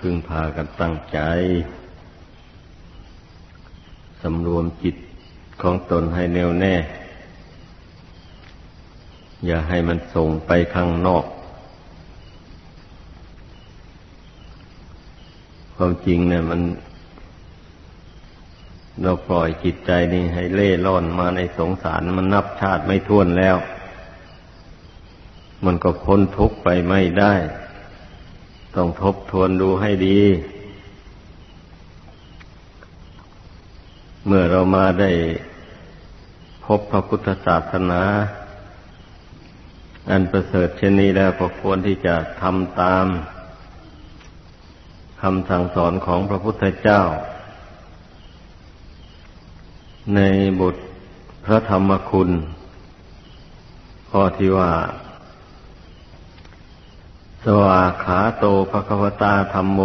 พึงพากันตั้งใจสำรวมจิตของตนให้แน่วแน่ อย่าให้มันส่งไปข้างนอก ความจริงเนี่ยมัน เราปล่อยจิตใจนี้ให้เล่ร่อนมาในสงสารมันนับชาติไม่ท้วนแล้ว มันก็พ้นทุกข์ไปไม่ได้ ต้องทบทวนดูให้ดี เมื่อเรามาได้พบพระพุทธศาสนา อันประเสริฐเช่นนี้แล้วก็ควรที่จะทำตามคำสั่งสอนของพระพุทธเจ้า ในบทพระธรรมคุณข้อที่ว่า สวาขาโตภควตาธรรมโม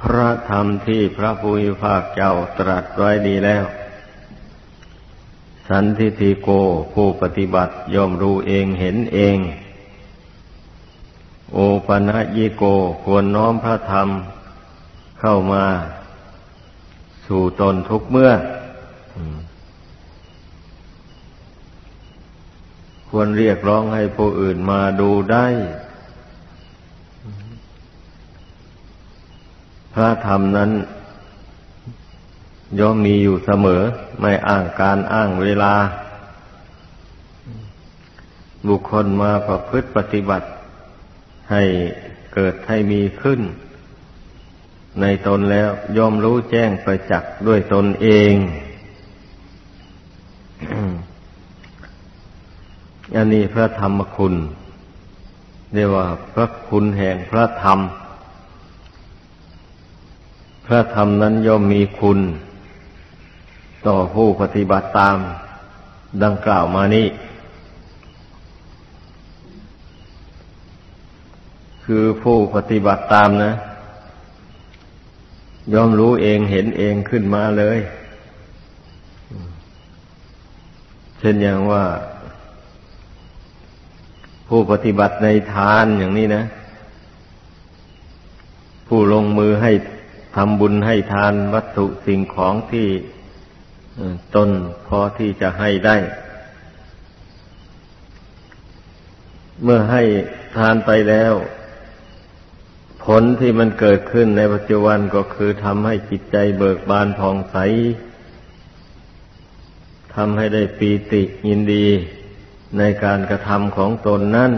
พระธรรมที่พระภูมิภาคเจ้าตรัสไว้ดีแล้ว สันทิฏฐิโกผู้ปฏิบัติย่อมรู้เองเห็นเอง โอปัญญิโกควรน้อมพระธรรมเข้ามา สู่ตนทุกเมื่อ ควรเรียกร้องให้ผู้อื่นมาดูได้ พระธรรมนั้น ย่อมมีอยู่เสมอ ไม่อ้างการอ้างเวลา บุคคลมาประพฤติปฏิบัติ ให้เกิดให้มีขึ้น ในตนแล้วย่อมรู้แจ้งไปจักด้วยตนเอง อันนี้พระธรรมคุณเรียกว่าพระคุณแห่งพระธรรม พระธรรมนั้นย่อมมีคุณ ต่อผู้ปฏิบัติตามดังกล่าวมานี้ คือผู้ปฏิบัติตามนะ ย่อมรู้เองเห็นเองขึ้นมาเลย เช่นอย่างว่า ผู้ปฏิบัติในทานอย่างนี้นะ ผู้ลงมือให้ทำบุญให้ทานวัตถุสิ่งของที่ตนพอที่จะให้ได้ เมื่อให้ทานไปแล้ว ผลที่มันเกิดขึ้นในปัจจุบันก็คือทำให้จิตใจเบิกบานผ่องใสทำให้ได้ปีติยินดี ในการกระทำของตนนั้น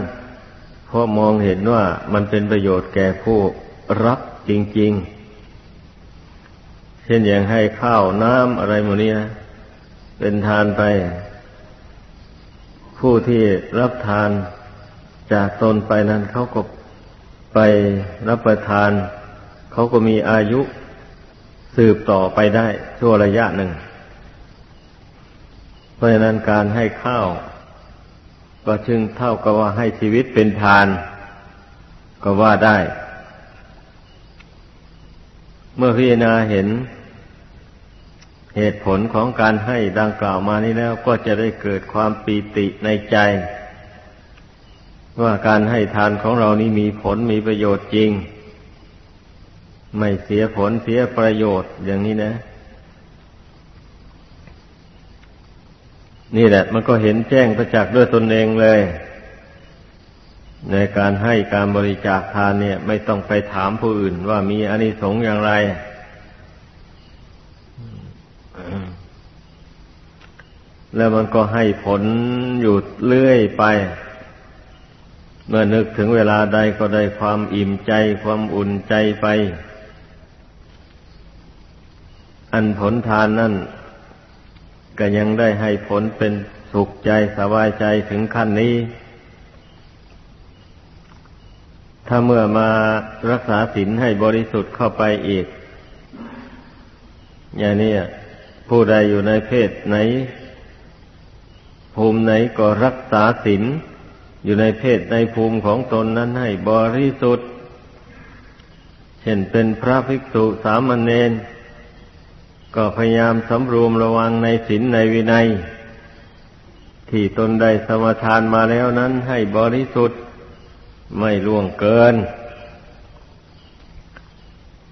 เพราะมองเห็นว่ามันเป็นประโยชน์แก่ผู้รับจริง ๆ เช่นอย่างให้ข้าวน้ำอะไรหมดนี้นะเป็นทานไป ผู้ที่รับทานจากตนไปนั้นเขาก็ไปรับประทาน เขาก็มีอายุสืบต่อไปได้ชั่วระยะหนึ่ง เพราะฉะนั้นการให้ข้าว ก็จึงเท่ากับว่าให้ชีวิตเป็นทาน ก็ว่าได้ เมื่อพิจารณาเห็น เหตุผลของการให้ดังกล่าวมานี้แล้วก็จะได้เกิดความปีติในใจ ว่าการให้ทานของเรานี้มีผลมีประโยชน์จริง ไม่เสียผลเสียประโยชน์อย่างนี้นะ นี่แหละ มันก็เห็นแจ้งประจักษ์ด้วยตนเองเลย ในการให้การบริจาคทานเนี่ย ไม่ต้องไปถามผู้อื่นว่ามีอานิสงส์อย่างไร แล้วมันก็ให้ผลอยู่เรื่อยไป เมื่อนึกถึงเวลาใดก็ได้ความอิ่มใจความอุ่นใจไป อันผลทานนั่น ก็ยังได้ให้ผลเป็นสุขใจสบายใจถึงขั้นนี้ ถ้าเมื่อมารักษาศีลให้บริสุทธิ์เข้าไปอีก อย่างนี้ผู้ใดอยู่ในเพศไหน ภูมิไหนก็รักษาศีลอยู่ในเพศในภูมิของตนนั้นให้บริสุทธิ์ เช่นเป็นพระภิกษุสามเณร ก็พยายามสำรวมระวังในศีลในวินัย ที่ตนได้สมทานมาแล้วนั้นให้บริสุทธิ์ไม่ล่วงเกิน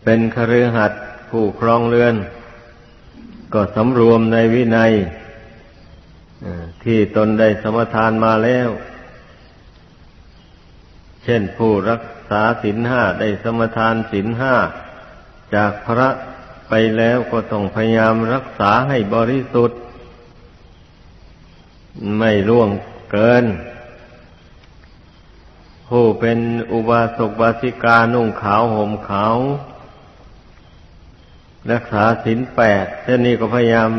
เป็นคฤหัสถ์ผู้ครองเรือน ก็สำรวมในวินัยที่ตนได้สมทานมาแล้ว เช่นผู้รักษาศีลห้าได้สมทานศีลห้าจากพระ ไปแล้วก็ต้องพยายามรักษาให้บริสุทธิ์ ไม่ล่วงเกิน ผู้เป็นอุบาสกบาสิกานุ่งขาวห่มขาว รักษาศีลแปดเช่นนี้ก็พยายาม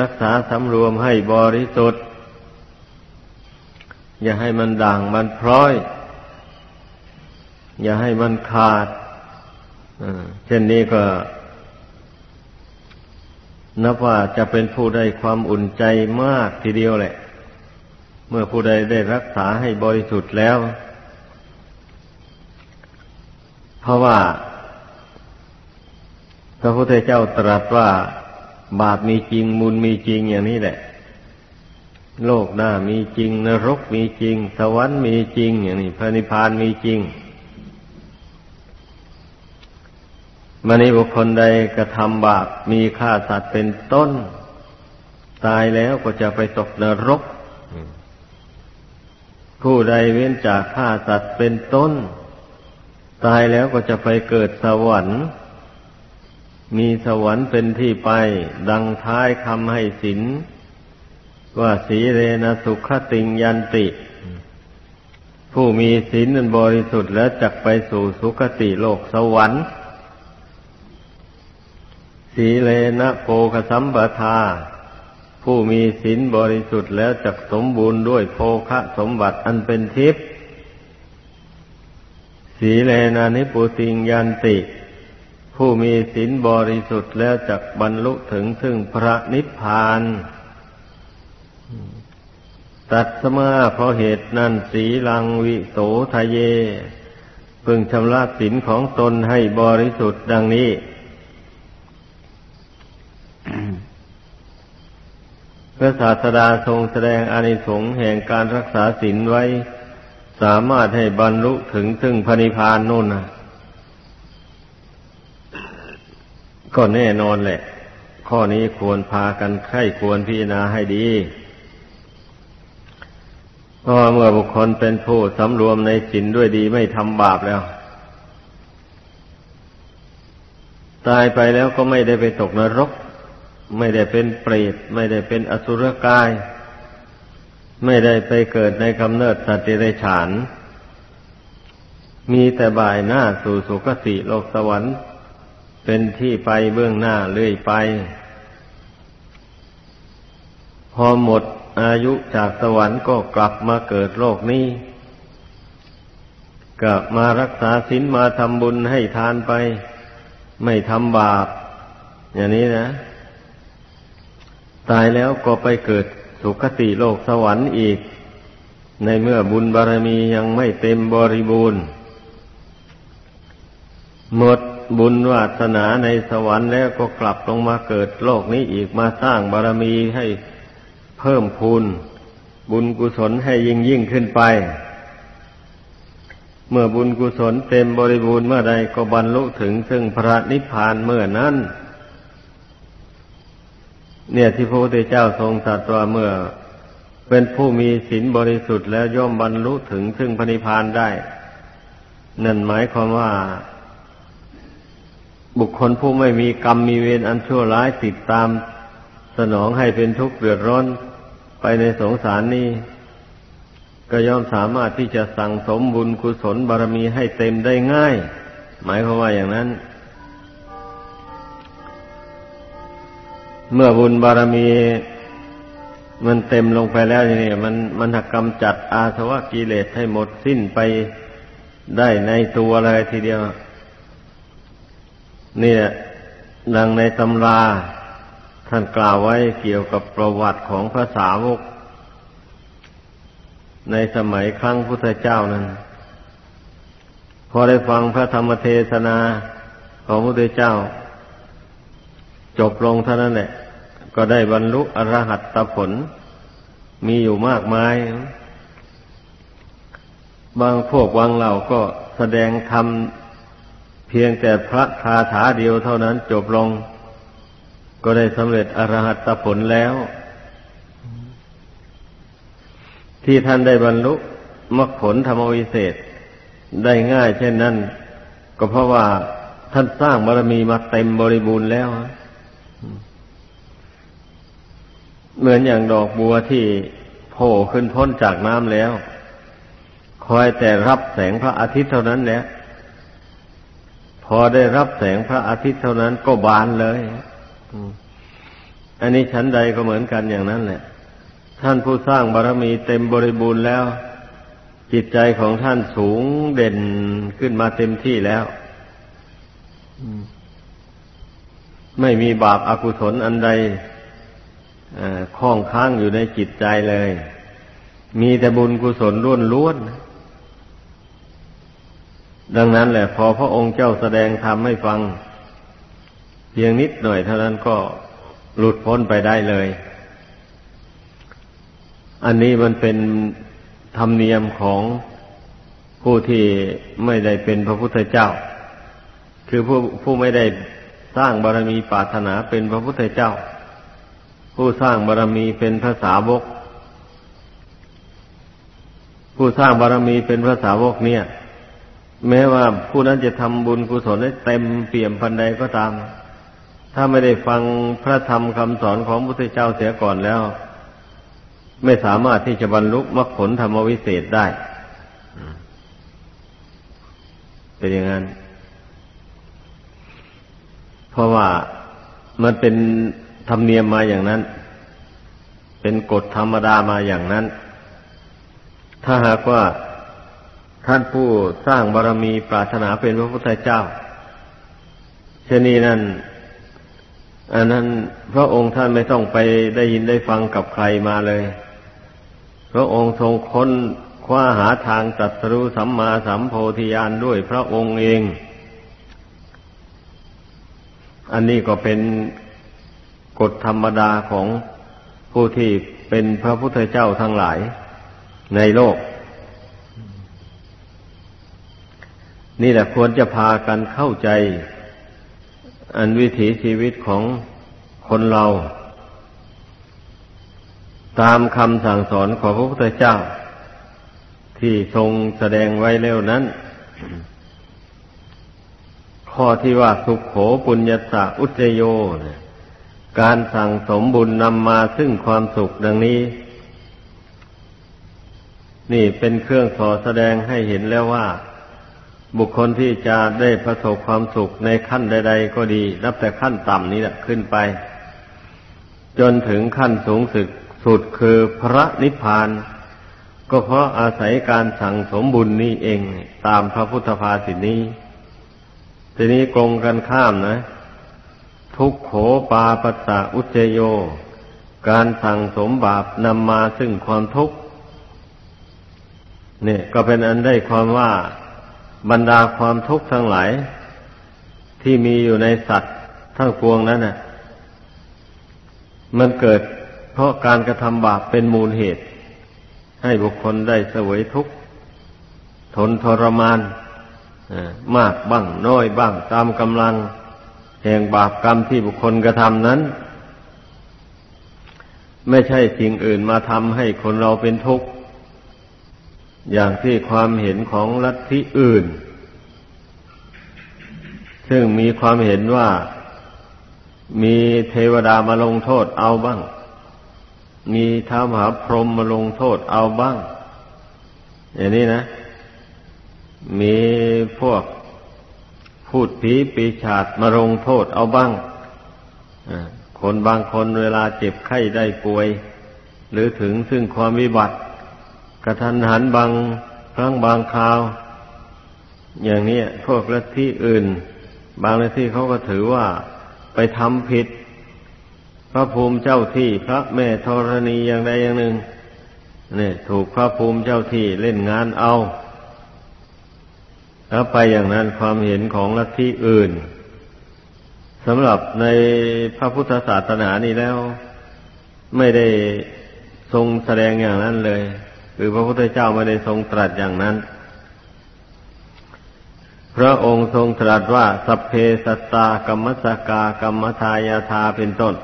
รักษาสำรวมให้บริสุทธิ์ อย่าให้มันด่างมันพร้อย อย่าให้มันขาดเช่นนี้ก็ นับว่าจะเป็นผู้ได้ความอุ่นใจมากทีเดียวแหละ เมื่อผู้ใดได้รักษาให้บริสุทธิ์แล้ว เพราะว่า พระพุทธเจ้าตรัสว่าบาปมีจริงมุนมีจริงอย่างนี้แหละ โลกหน้ามีจริง นรกมีจริง สวรรค์มีจริง อย่างนี้พระนิพพานมีจริง มณีบุคคลใดกระทำบาปมีฆ่าสัตว์เป็นต้น ตายแล้วก็จะไปตกนรก ผู้ใดเว้นจากฆ่าสัตว์เป็นต้น ตายแล้วก็จะไปเกิดสวรรค์ มีสวรรค์เป็นที่ไป ดังท้ายคำให้สิน ว่าสีเรนะสุขติงยันติ ผู้มีศีลบริสุทธิ์แล้วจักไปสู่สุคติโลกสวรรค์ สีเลนะโภคสัมปทา ผู้มีศีลบริสุทธิ์แล้วจักสมบูรณ์ด้วยโภคะสมบัติอันเป็นทิพย์สีเลนะนิปุติงยันติ ผู้มีศีลบริสุทธิ์แล้วจักบรรลุถึงซึ่งพระนิพพานตัดสมาเพราะเหตุนั้นสีลังวิโสทะเย พึงชำระศีลของตนให้บริสุทธิ์ดังนี้ พระศาสดาทรงแสดงอานิสงส์แห่งการรักษาศีลไว้ สามารถให้บรรลุถึงซึ่งพระนิพพานนู่นนะก็แน่นอนแหละ ข้อนี้ควรพากันไข้ควรพิจารณาให้ดีเพราะเมื่อบุคคลเป็นผู้สำรวมในศีลด้วยดีไม่ทำบาปแล้ว ตายไปแล้วก็ไม่ได้ไปตกนรก ไม่ได้เป็นเปรตไม่ได้เป็นอสุรกาย ไม่ได้ไปเกิดในกำเนิดสัตว์เดรัจฉาน มีแต่บ่ายหน้าสู่สุคติโลกสวรรค์ เป็นที่ไปเบื้องหน้าเลื่อยไป พอหมดอายุจากสวรรค์ก็กลับมาเกิดโลกนี้กลับมารักษาศีลมาทำบุญให้ทานไป ไม่ทำบาป อย่างนี้นะ ตายแล้วก็ไปเกิดสุคติโลกสวรรค์อีก ในเมื่อบุญบารมียังไม่เต็มบริบูรณ์ หมดบุญวาสนาในสวรรค์แล้วก็กลับลงมาเกิดโลกนี้อีกมาสร้างบารมีให้เพิ่มพูนบุญกุศลให้ยิ่งยิ่งขึ้นไป เมื่อบุญกุศลเต็มบริบูรณ์เมื่อใดก็บรรลุถึงซึ่งพระนิพพานเมื่อนั้น เนี่ยที่พระพุทธเจ้าทรงตรัสว่าเมื่อ เป็นผู้มีศีลบริสุทธิ์แล้วย่อมบรรลุถึงซึ่งพระนิพพานได้ นั่นหมายความว่า บุคคลผู้ไม่มีกรรมมีเวรอันชั่วร้ายติดตาม สนองให้เป็นทุกข์เดือดร้อนไปในสงสารนี้ก็ย่อมสามารถที่จะสั่งสมบุญกุศลบารมีให้เต็มได้ง่าย หมายความว่าอย่างนั้น เมื่อบุญบารมีมันเต็มลงไปแล้วนี่มันมันหักกำจัดอาสวะกิเลสให้หมดสิ้นไปได้ในตัวเลยทีเดียวนี่แหละดังในตำรา ท่านกล่าวไว้เกี่ยวกับประวัติของพระสาวก ในสมัยครั้งพุทธเจ้านั้น พอได้ฟังพระธรรมเทศนาของพระพุทธเจ้า จบลงเท่านั้นแหละ ก็ได้บรรลุอรหัตตผล มีอยู่มากมาย บางพวกบางเหล่าก็แสดงธรรมเพียงแต่พระคาถาเดียวเท่านั้นจบลง ก็ได้สำเร็จอรหัตผลแล้ว ที่ท่านได้บรรลุมรรคผลธรรมวิเศษได้ง่ายเช่นนั้น ก็เพราะว่าท่านสร้างบารมีมาเต็มบริบูรณ์แล้ว เหมือนอย่างดอกบัวที่โผล่ขึ้นพ้นจากน้ำแล้ว คอยแต่รับแสงพระอาทิตย์เท่านั้นแหละพอได้รับแสงพระอาทิตย์เท่านั้นก็บานเลยอันนี้ชั้นใดก็เหมือนกันอย่างนั้นแหละ ท่านผู้สร้างบารมีเต็มบริบูรณ์แล้ว จิตใจของท่านสูงเด่นขึ้นมาเต็มที่แล้วไม่มีบาปอากุศลอันใด คล้องค้างอยู่ในจิตใจเลย มีแต่บุญกุศลล้วนล้วนดังนั้นแหละ พอพระองค์เจ้าแสดงธรรมให้ฟัง เพียงนิดหน่อยเท่านั้นก็หลุดพ้นไปได้เลย อันนี้มันเป็นธรรมเนียมของผู้ที่ไม่ได้เป็นพระพุทธเจ้า คือผู้ผู้ไม่ได้สร้างบารมีปรารถนาเป็นพระพุทธเจ้า ผู้สร้างบารมีเป็นพระสาวก ผู้สร้างบารมีเป็นพระสาวกเนี่ย แม้ว่าผู้นั้นจะทำบุญกุศลได้เต็มเปี่ยมพันใดก็ตาม ถ้าไม่ได้ฟังพระธรรมคำสอนของพระพุทธเจ้าเสียก่อนแล้ว ไม่สามารถที่จะบรรลุมรรคผลธรรมวิเศษได้เป็นอย่างนั้น เพราะว่ามันเป็น ธรรมเนียมมาอย่างนั้น เป็นกฎธรรมดามาอย่างนั้น ถ้าหากว่าท่านผู้สร้างบารมีปรารถนาเป็นพระพุทธเจ้าเช่นนี้นั่นอันนั้นพระองค์ท่านไม่ต้องไปได้ยินได้ฟังกับใครมาเลย พระองค์ทรงค้นคว้าหาทางตัดสรู้สัมมาสัมโพธิญาณด้วยพระองค์เอง อันนี้ก็เป็น กฎธรรมดาของผู้ที่เป็นพระพุทธเจ้าทั้งหลายในโลก นี่แหละควรจะพากันเข้าใจ อันวิถีชีวิตของคนเรา ตามคำสั่งสอนของพระพุทธเจ้า ที่ทรงแสดงไว้แล้วนั้น ข้อที่ว่าสุขโขปุญญาสะอุจโย การสั่งสมบุญนำมาซึ่งความสุขดังนี้ นี่เป็นเครื่องสอแสดงให้เห็นแล้วว่า บุคคลที่จะได้ประสบความสุขในขั้นใด ๆ ก็ดี นับแต่ขั้นต่ำนี้แหละขึ้นไป จนถึงขั้นสูงสุดสุดคือพระนิพพาน ก็เพราะอาศัยการสั่งสมบุญนี้เองตามพระพุทธภาษิตนี้ ทีนี้กงกันข้ามนะ ทุกโขปาปัสสะอุเจโย การสั่งสมบาปนำมาซึ่งความทุกข์เนี่ยก็เป็นอันได้ความว่าบรรดาความทุกข์ทั้งหลาย ที่มีอยู่ในสัตว์ทั้งปวงนั้นน่ะ มันเกิดเพราะการกระทำบาปเป็นมูลเหตุ ให้บุคคลได้เสวยทุกข์ทนทรมานมากบ้างน้อยบ้างตามกำลัง แห่งบาปกรรมที่บุคคลกระทำนั้น ไม่ใช่สิ่งอื่นมาทำให้คนเราเป็นทุกข์ อย่างที่ความเห็นของลัทธิอื่น ซึ่งมีความเห็นว่า มีเทวดามาลงโทษเอาบ้าง มีท้ามหาพรหมมาลงโทษเอาบ้าง อย่างนี้นะ มีพวก พูดผีปีชาดมาลงโทษเอาบ้างคนบางคนเวลาเจ็บไข้ได้ป่วย หรือถึงซึ่งความวิบัติ กระทันหันบางครั้งบางคราว อย่างนี้พวกลัทธิอื่น บางลัทธิเขาก็ถือว่าไปทำผิด พระภูมิเจ้าที่พระแม่ธรณีอย่างใดอย่างหนึ่งเนี่ยถูกพระภูมิเจ้าที่เล่นงานเอา แล้วไปอย่างนั้นความเห็นของลัทธิอื่นสำหรับในพระพุทธศาสนานี้แล้ว ไม่ได้ทรงแสดงอย่างนั้นเลย คือพระพุทธเจ้าไม่ได้ทรงตรัสอย่างนั้น พระองค์ทรงตรัสว่าสัพเพสัตตากรรมสกากรรมทายาทาเป็นต้น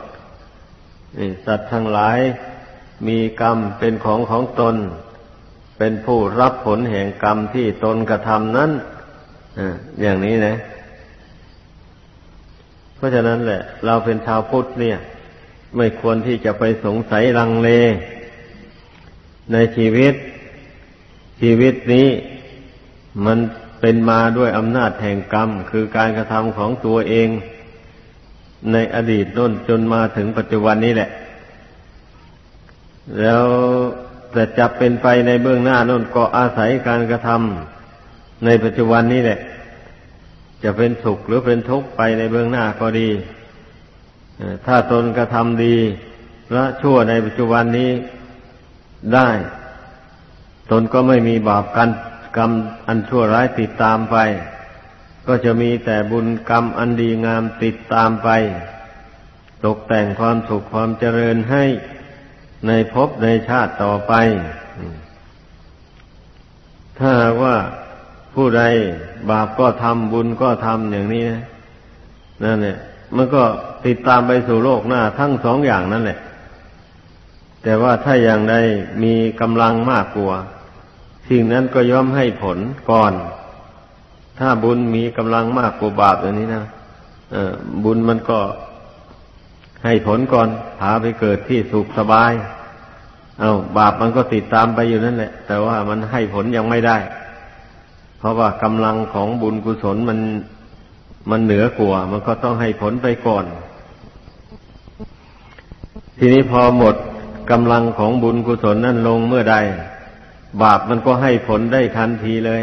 สัตว์ทั้งหลายมีกรรมเป็นของของตน เป็นผู้รับผลแห่งกรรมที่ตนกระทำนั้นอย่างนี้นะ เพราะฉะนั้นแหละ เราเป็นชาวพุทธเนี่ย ไม่ควรที่จะไปสงสัยลังเล ในชีวิต ชีวิตนี้มันเป็นมาด้วยอำนาจแห่งกรรม คือการกระทำของตัวเอง ในอดีตน้นจนมาถึงปัจจุบันนี้แหละ แล้ว แต่จะเป็นไปในเบื้องหน้าน้นก็อาศัยการกระทำในปัจจุบันนี้แหละ จะเป็นสุขหรือเป็นทุกข์ไปในเบื้องหน้าก็ดี ถ้าตนกระทำดีละชั่วในปัจจุบันนี้ได้ ตนก็ไม่มีบาปกันกรรมอันชั่วร้ายติดตามไป ก็จะมีแต่บุญกรรมอันดีงามติดตามไป ตกแต่งความสุขความเจริญให้ ในภพในชาติต่อไป ถ้าว่าผู้ใดบาปก็ทำบุญก็ทำอย่างนี้นะนั่นเนี่ยมันก็ติดตามไปสู่โลกหน้า ทั้งสองอย่างนั่นแหละ แต่ว่าถ้าอย่างใดมีกำลังมากกว่าสิ่งนั้นก็ย่อมให้ผลก่อน ถ้าบุญมีกำลังมากกว่าบาปอย่างนี้นะบุญมันก็ ให้ผลก่อนพาไปเกิดที่สุขสบาย เอาบาปมันก็ติดตามไปอยู่นั่นแหละ แต่ว่ามันให้ผลยังไม่ได้ เพราะว่ากำลังของบุญกุศลมันมันเหนือกว่า มันก็ต้องให้ผลไปก่อน ทีนี้พอหมดกำลังของบุญกุศลนั่นลงเมื่อใด บาปมันก็ให้ผลได้ทันทีเลย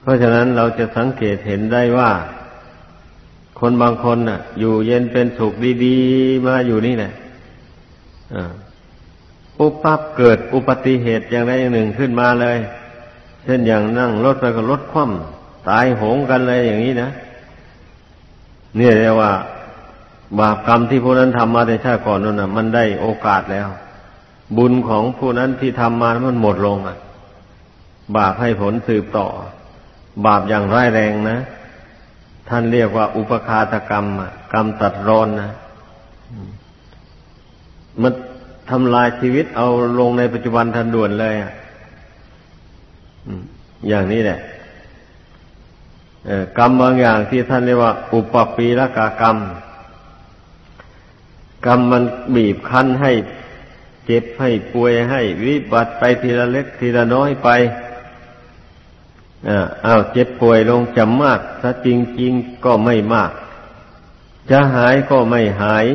เพราะฉะนั้นเราจะสังเกตเห็นได้ว่า คนบางคนน่ะ อยู่เย็นเป็นสุขดีๆมาอยู่นี่แหละปุ๊บปั๊บเกิดอุบัติเหตุอย่างใดอย่างหนึ่งขึ้นมาเลย เช่นอย่างนั่งรถไปก็รถคว่ำตายโหงกันเลยอย่างนี้นะเนี่ยเรียกว่า บาปกรรมที่พวกนั้นทำมาในชาติก่อนนั่นน่ะมันได้โอกาสแล้ว บุญของผู้นั้นที่ทำมามันหมดลงอะ บาปให้ผลสืบต่อ บาปอย่างร้ายแรงนะ ท่านเรียกว่า อุปคาตกรรมกรรมตัดรอนนะมันทำลายชีวิตเอาลงในปัจจุบันทันด่วนเลยอะอย่างนี้แหละกรรมบางอย่างที่ท่านเรียกว่า อุปปีละกากรรม กรรมมันบีบคั้นให้เจ็บให้ป่วยให้วิบัติไปทีละเล็กทีละน้อยไป อ้าวเจ็บป่วยลงจำมากถ้าจริงๆก็ไม่มาก จะหายก็ไม่หาย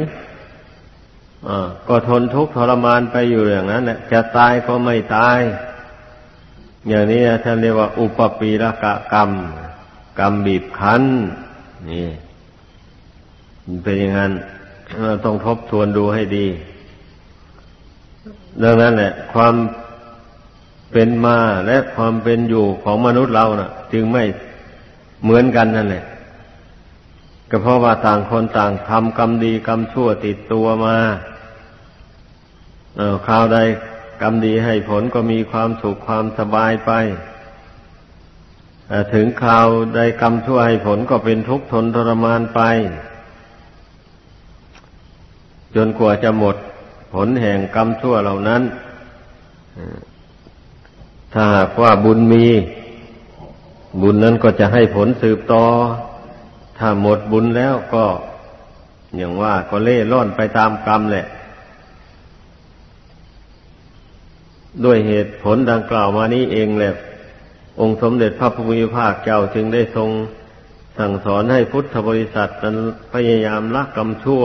ก็ทนทุกข์ทรมานไปอยู่อย่างนั้นแหละจะตายก็ไม่ตาย อย่างนี้ท่านเรียกว่า อุปปีละกะกรรม กรรมบีบคั้น นี่เป็นอย่างนั้นเราต้องทบทวนดูให้ดี ดังนั้นแหละ ความ เป็นมาและความเป็นอยู่ของมนุษย์เรานะ่ะ จึงไม่เหมือนกันนั่นแหละก็เพราะว่าต่างคนต่างทำกรรมดีกรรมชั่วติดตัวมาเออคราวใดกรรมดีให้ผลก็มีความสุขความสบายไปถึงคราวใดกรรมชั่วให้ผลก็เป็นทุกข์ทนทรมานไป จนกว่าจะหมดผลแห่งกรรมชั่วเหล่านั้น ถ้าหากว่าบุญมี บุญนั้นก็จะให้ผลสืบต่อ ถ้าหมดบุญแล้วก็ อย่างว่าก็เล่ร่อนไปตามกรรมแหละ ด้วยเหตุผลดังกล่าวมานี้เองแหละ องค์สมเด็จพระพุทธภาคเจ้าจึงได้ทรงสั่งสอนให้พุทธบริษัทนั้นพยายามละกรรมชั่ว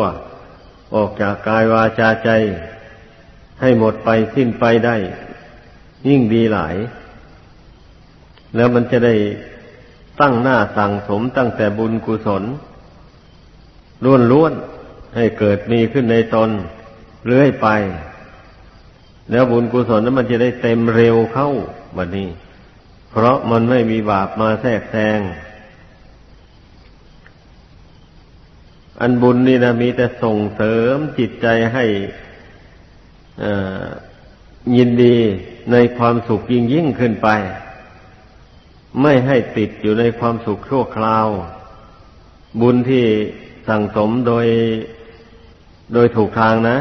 ออกจากกายวาจาใจ ให้หมดไปสิ้นไปได้ ยิ่งดีหลาย แล้วมันจะได้ตั้งหน้าสั่งสมตั้งแต่บุญกุศลล้วนล้วนให้เกิดมีขึ้นในตนเรื่อยไป แล้วบุญกุศลนั้นมันจะได้เต็มเร็วเข้าบัดนี้ เพราะมันไม่มีบาปมาแทรกแซงอันบุญนี่นะมีแต่ส่งเสริมจิตใจให้ ยินดีในความสุขยิ่งยิ่งขึ้นไป ไม่ให้ติดอยู่ในความสุขชั่วคราว บุญที่สั่งสมโดยโดยถูกทางนะ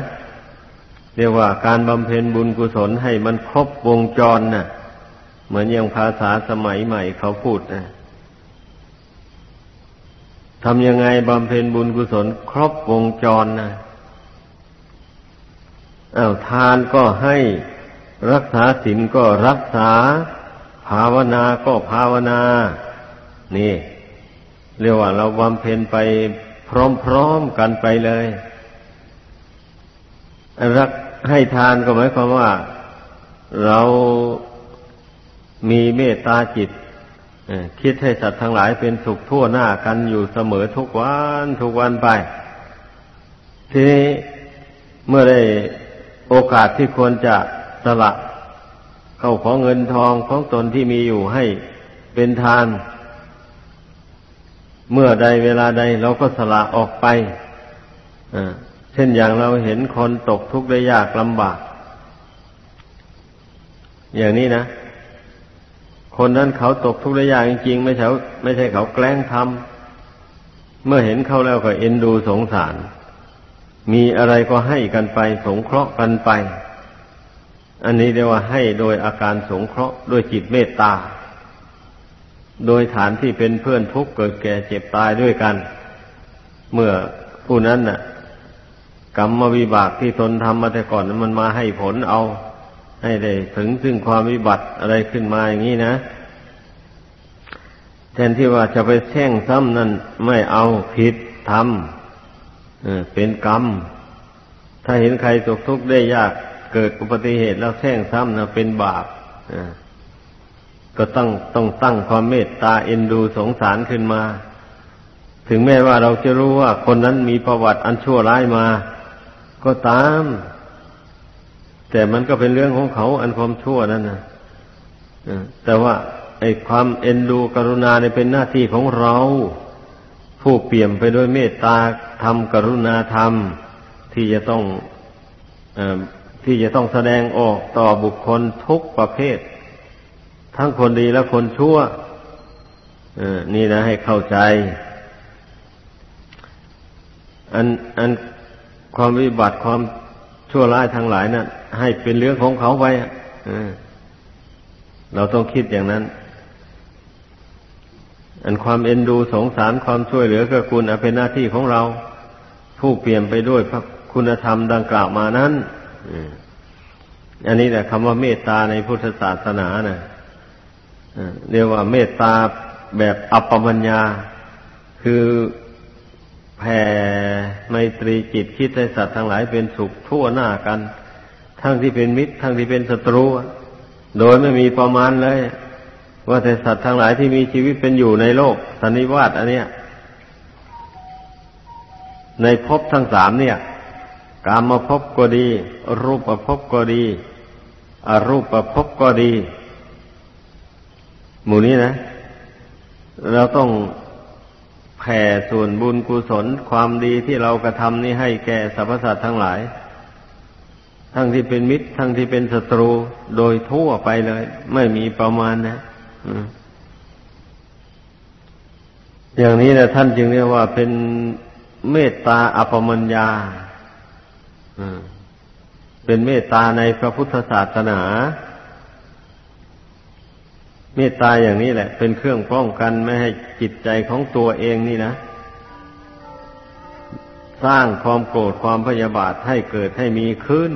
เรียกว่าการบำเพ็ญบุญกุศลให้มันครบวงจรนะ่ะ เหมือนอย่างภาษาสมัยใหม่เขาพูดนะทำยังไงบำเพ็ญบุญกุศลครบวงจรนะอา้าวทานก็ให้ รักษาศีลก็รักษา ภาวนาก็ภาวนา นี่ เรียกว่าเราบำเพ็ญไปพร้อมๆกันไปเลย รักให้ทานก็หมายความว่า เรามีเมตตาจิตคิดให้สัตว์ทั้งหลายเป็นสุขทั่วหน้ากันอยู่เสมอทุกวันทุกวันไป ทีนี้เมื่อได้โอกาสที่ควรจะ ละเข้าของเงินทองของตนที่มีอยู่ให้เป็นทาน เมื่อใดเวลาใดเราก็สละออกไปเช่นอย่างเราเห็นคนตกทุกข์ได้ยากลำบาก อย่างนี้นะ คนนั้นเขาตกทุกข์ได้ยากจริงๆไม่ใช่ไม่ใช่เขาแกล้งทำเมื่อเห็นเขาแล้วก็เอ็นดูสงสาร มีอะไรก็ให้กันไป สงเคราะห์กันไป อันนี้เรียกว่าให้โดยอาการสงเคราะห์ด้วยจิตเมตตา โดยฐานที่เป็นเพื่อนทุกข์เกิดแก่เจ็บตายด้วยกัน เมื่อผู้นั้นน่ะ กรรมวิบากที่ตนทำมาแต่ก่อนนั้นมันมาให้ผลเอา ให้ได้ถึงซึ่งความวิบัติอะไรขึ้นมาอย่างนี้นะ แทนที่ว่าจะไปแช่งซ้ำนั่นไม่เอาผิดทำเป็นกรรม ถ้าเห็นใครตกทุกข์ได้ยาก เกิดอุบัติเหตุแล้วแช่งซ้ำนะเป็นบาปก็ต้องต้องตั้งความเมตตาเอ็นดูสงสารขึ้นมา ถึงแม้ว่าเราจะรู้ว่าคนนั้นมีประวัติอันชั่วร้ายมา ก็ตาม แต่มันก็เป็นเรื่องของเขาอันความชั่วนั่นนะแต่ว่าไอ้ความเอ็นดูกรุณาเนี่ยเป็นหน้าที่ของเรา ผู้เปี่ยมไปด้วยเมตตาธรรมกรุณาธรรม ที่จะต้องอ ที่จะต้องแสดงออกต่อบุคคลทุกประเภท ทั้งคนดีและคนชั่วนี่นะให้เข้าใจ อันอันความวิบัติความชั่วร้ายทั้งหลายนะ่ะให้เป็นเรื่องของเขาไปเราต้องคิดอย่างนั้น อันความเอ็นดูสงสารความช่วยเหลือก็คุณเป็นหน้าที่ของเรา ผู้เปลี่ยนไปด้วยพระคุณธรรมดังกล่าวมานั้น อันนี้แหละคำว่าเมตตาในพุทธศาสนานะ่ะเรียกว่าเมตตาแบบอัปปมัญญา คือแผ่ไมตรีจิตคิดให้สัตว์ทั้งหลายเป็นสุขทั่วหน้ากัน ทั้งที่เป็นมิตร ทั้งที่เป็นศัตรู โดยไม่มีประมาณเลย ว่าแต่สัตว์ทั้งหลายที่มีชีวิตเป็นอยู่ในโลกสันนิวาตอันเนี้ยในภพทั้งสามเนี่ย กามมภพก็ดี รูปภพก็ดีอรูปภพก็ดีหมู่นี้นะ เราต้องแผ่ส่วนบุญกุศลความดีที่เรากระทำนี้ให้แก่สรรพสัตว์ทั้งหลาย ทั้งที่เป็นมิตร ทั้งที่เป็นศัตรูโดยทั่วไปเลย ไม่มีประมาณนะอย่างนี้นะท่านจึงเรียกว่าเป็นเมตตาอัปมัญญา เป็นเมตตาในพระพุทธศาสนา เมตตาอย่างนี้แหละ เป็นเครื่องป้องกันไม่ให้จิตใจของตัวเองนี่นะ สร้างความโกรธความพยาบาทให้เกิดให้มีขึ้น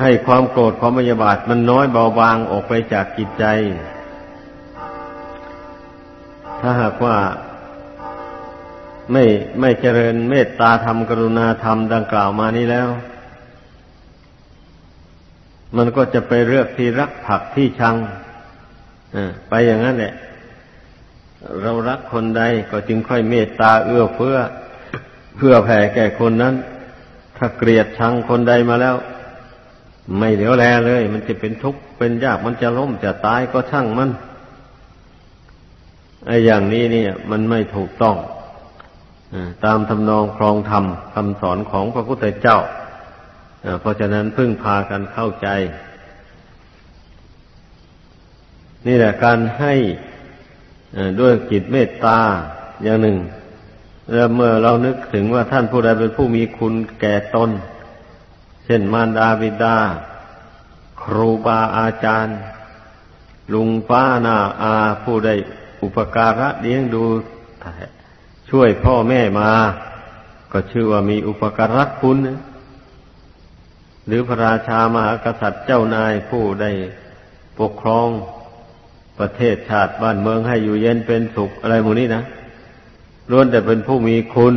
ให้ความโกรธความพยาบาทมันน้อยเบาบางออกไปจากจิตใจ ถ้าหากว่า ไม่ไม่เจริญเมตตาธรรมกรุณาธรรมดังกล่าวมานี้แล้ว มันก็จะไปเลือกที่รักผักที่ชังไปอย่างนั้นแหละ เรารักคนใดก็จึงค่อยเมตตาเอื้อเฟื้อเพื่อแผ่แก่คนนั้น ถ้าเกลียดชังคนใดมาแล้ว ไม่เหลียวแลเลย มันจะเป็นทุกข์เป็นยากมันจะล้มจะตายก็ช่างมันไอ้อย่างนี้เนี่ย มันไม่ถูกต้อง ตามทำนองครองธรรมคำสอนของพระพุทธเจ้า เพราะฉะนั้นพึ่งพากันเข้าใจ นี่แหละการให้ด้วยจิตเมตตาอย่างหนึ่งแล้วเมื่อเรานึกถึงว่าท่านผู้ใดเป็นผู้มีคุณแก่ตน เช่นมารดาบิดา ครูบาอาจารย์ ลุงป้านาอาผู้ใดอุปการะเลี้ยงดู ช่วยพ่อแม่มา ก็ชื่อว่ามีอุปการะคุณ หรือพระราชามหากษัตริย์เจ้านายผู้ได้ปกครองประเทศชาติบ้านเมืองให้อยู่เย็นเป็นสุขอะไรหมดนี้นะล้วนแต่เป็นผู้มีคุณ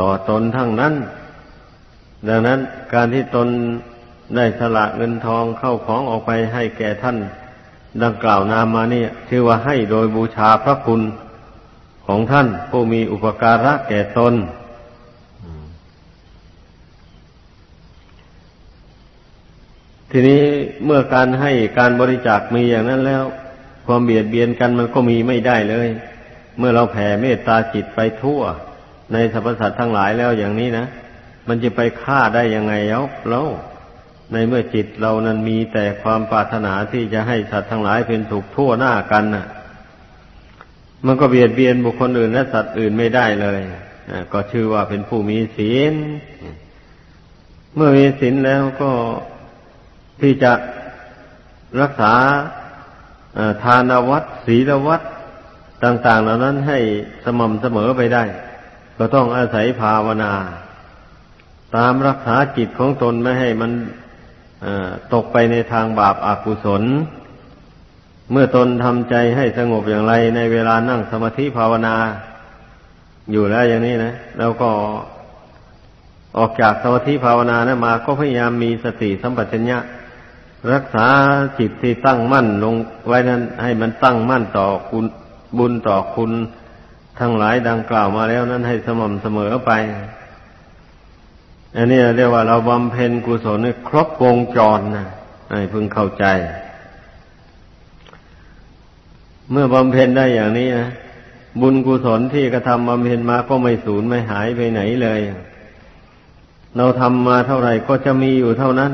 ต่อตนทั้งนั้น ดังนั้นการที่ตนได้สละเงินทองเข้าของออกไปให้แก่ท่าน ดังกล่าวนามมานี่ชื่อว่าให้โดยบูชาพระคุณ ของท่านผู้มีอุปการะแก่ตนทีนี้เมื่อการให้การบริจาคมีอย่างนั้นแล้ว ความเบียดเบียนกันมันก็มีไม่ได้เลย เมื่อเราแผ่เมตตาจิตไปทั่ว ในสรรพสัตว์ทั้งหลายแล้วอย่างนี้นะมันจะไปฆ่าได้ยังไงเอ้าแล้วในเมื่อจิตเรานั้นมีแต่ความปรารถนาที่จะให้สัตว์ทั้งหลายเป็นสุขทั่วหน้ากันน่ะ มันก็เบียดเบียนบุคคลอื่นและสัตว์อื่นไม่ได้เลยก็ชื่อว่าเป็นผู้มีศีล เมื่อมีศีลแล้วก็ที่จะรักษาทานวัดศีลวัดต่าง ๆ เหล่านั้นให้สม่ำเสมอไปได้ ก็ต้องอาศัยภาวนา ตามรักษาจิตของตนไม่ให้มันตกไปในทางบาปอากุศล เมื่อตนทำใจให้สงบอย่างไรในเวลานั่งสมาธิภาวนา อยู่แล้วอย่างนี้นะแล้วก็ออกจากสมาธิภาวนานะมา ก็พยายามมีสติสัมปชัญญะรักษาจิตที่ตั้งมั่นลงไว้นั้น ให้มันตั้งมั่นต่อคุณบุญต่อคุณทั้งหลายดังกล่าวมาแล้วนั้นให้สม่ำเสมอไป อันนี้เรียกว่าเราบำเพ็ญกุศลครบวงจรนะให้พึงเข้าใจ เมื่อบำเพ็ญได้อย่างนี้นะบุญกุศลที่กระทำบำเพ็ญมาก็ไม่สูญไม่หายไปไหนเลย เราทำมาเท่าไหร่ก็จะมีอยู่เท่านั้น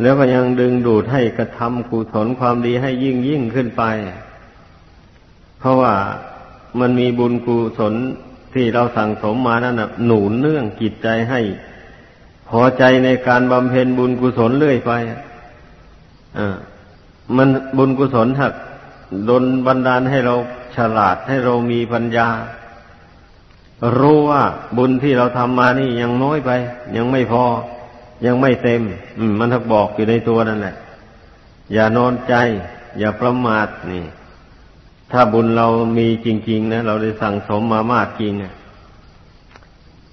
แล้วก็ยังดึงดูดให้กระทำกุศลความดีให้ยิ่งยิ่งขึ้นไป เพราะว่ามันมีบุญกุศลที่เราสั่งสมมานั่นนะหนุนเนื่องจิตใจให้ พอใจในการบำเพ็ญบุญกุศลเรื่อยไปอ่ามันบุญกุศลหัก ดนบันดาลให้เราฉลาดให้เรามีปัญญา รู้ว่าบุญที่เราทำมานี่ยังน้อยไป ยังไม่พอ ยังไม่เต็มมมันทักบอกอยู่ในตัวนั่นแหละ อย่านอนใจ อย่าประมาทนี่ ถ้าบุญเรามีจริง ๆ นะเราได้สั่งสมมามากจริงนะ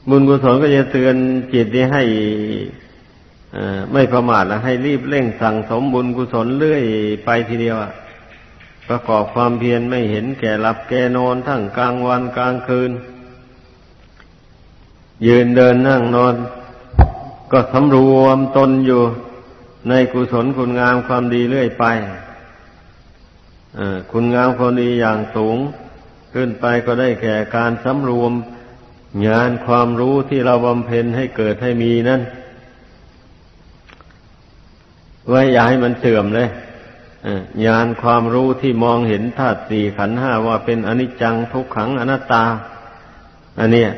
บุญกุศลก็จะเตือนจิตนี้ให้ไม่ประมาทแล้วให้รีบเร่งสั่งสมบุญกุศลเรื่อยไปทีเดียว ประกอบความเพียรไม่เห็นแก่หลับแก่นอนทั้งกลางวันกลางคืน ยืนเดินนั่งนอน ก็สำรวมตนอยู่ในกุศลคุณงามความดีเรื่อยไปคุณงามความดีอย่างสูง ขึ้นไปก็ได้แก่การสำรวมงานความรู้ที่เราบำเพ็ญให้เกิดให้มีนั่นไว้อย่าให้มันเสื่อมเลย ญาณความรู้ที่มองเห็นธาตุสี่ขันห้าว่าเป็นอนิจจังทุกขังอนัตตา อันเนี้ย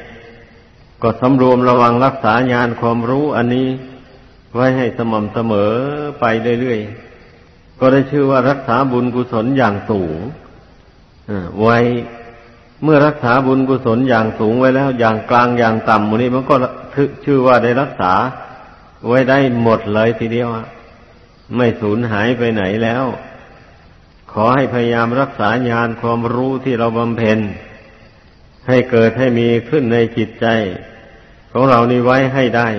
ก็สำรวมระวังรักษาญาณความรู้อันนี้ ไว้ให้สม่ำเสมอไปเรื่อยๆ ก็ได้ชื่อว่ารักษาบุญกุศลอย่างสูงไว้เมื่อรักษาบุญกุศลอย่างสูงไว้แล้ว อย่างกลางอย่างต่ำมันนี้มันก็ชื่อว่าได้รักษาไว้ได้หมดเลยทีเดียว ไม่สูญหายไปไหนแล้ว ขอให้พยายามรักษาญาณความรู้ที่เราบำเพ็ญ ให้เกิดให้มีขึ้นในจิตใจ ของเรานี่ไว้ให้ได้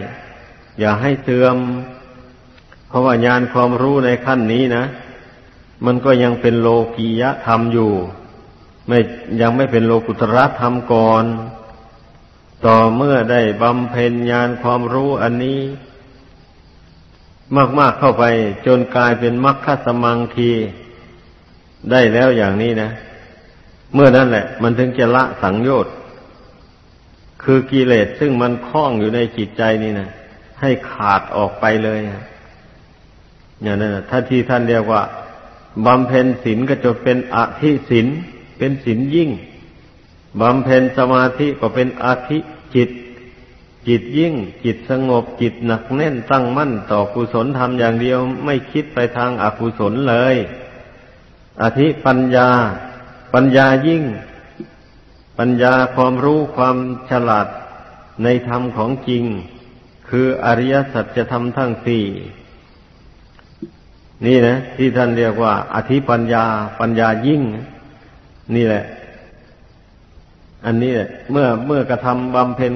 อย่าให้เสื่อม เพราะว่าญาณความรู้ในขั้นนี้นะ มันก็ยังเป็นโลกียธรรมอยู่ ไม่ยังไม่เป็นโลกุตระธรรมก่อน ต่อเมื่อได้บำเพ็ญญาณความรู้อันนี้ มากๆเข้าไปจนกลายเป็นมรรคสมังคีได้แล้วอย่างนี้นะ เมื่อนั้นแหละ มันถึงจะละสังโยชน์คือกิเลสซึ่งมันคล้องอยู่ในจิตใจนี่นะให้ขาดออกไปเลยอย่างนั้นนะถ้าที่ท่านเรียกว่าบำเพ็ญศีลก็จะเป็นอธิศีลเป็นศีลยิ่งบำเพ็ญสมาธิก็เป็นอธิจิต จิตยิ่งจิตสงบจิตหนักแน่นตั้งมั่นต่อกุศลธรรมอย่างเดียว ไม่คิดไปทางอกุศลเลย อธิปัญญา ปัญญายิ่ง ปัญญาความรู้ความฉลาดในธรรมของจริง คืออริยสัจธรรมทั้งสี่นี่นะ ที่ท่านเรียกว่า อธิปัญญา ปัญญายิ่ง นี่แหละ อันนี้แหละเมื่อเมื่อกระทำบำเพ็ญ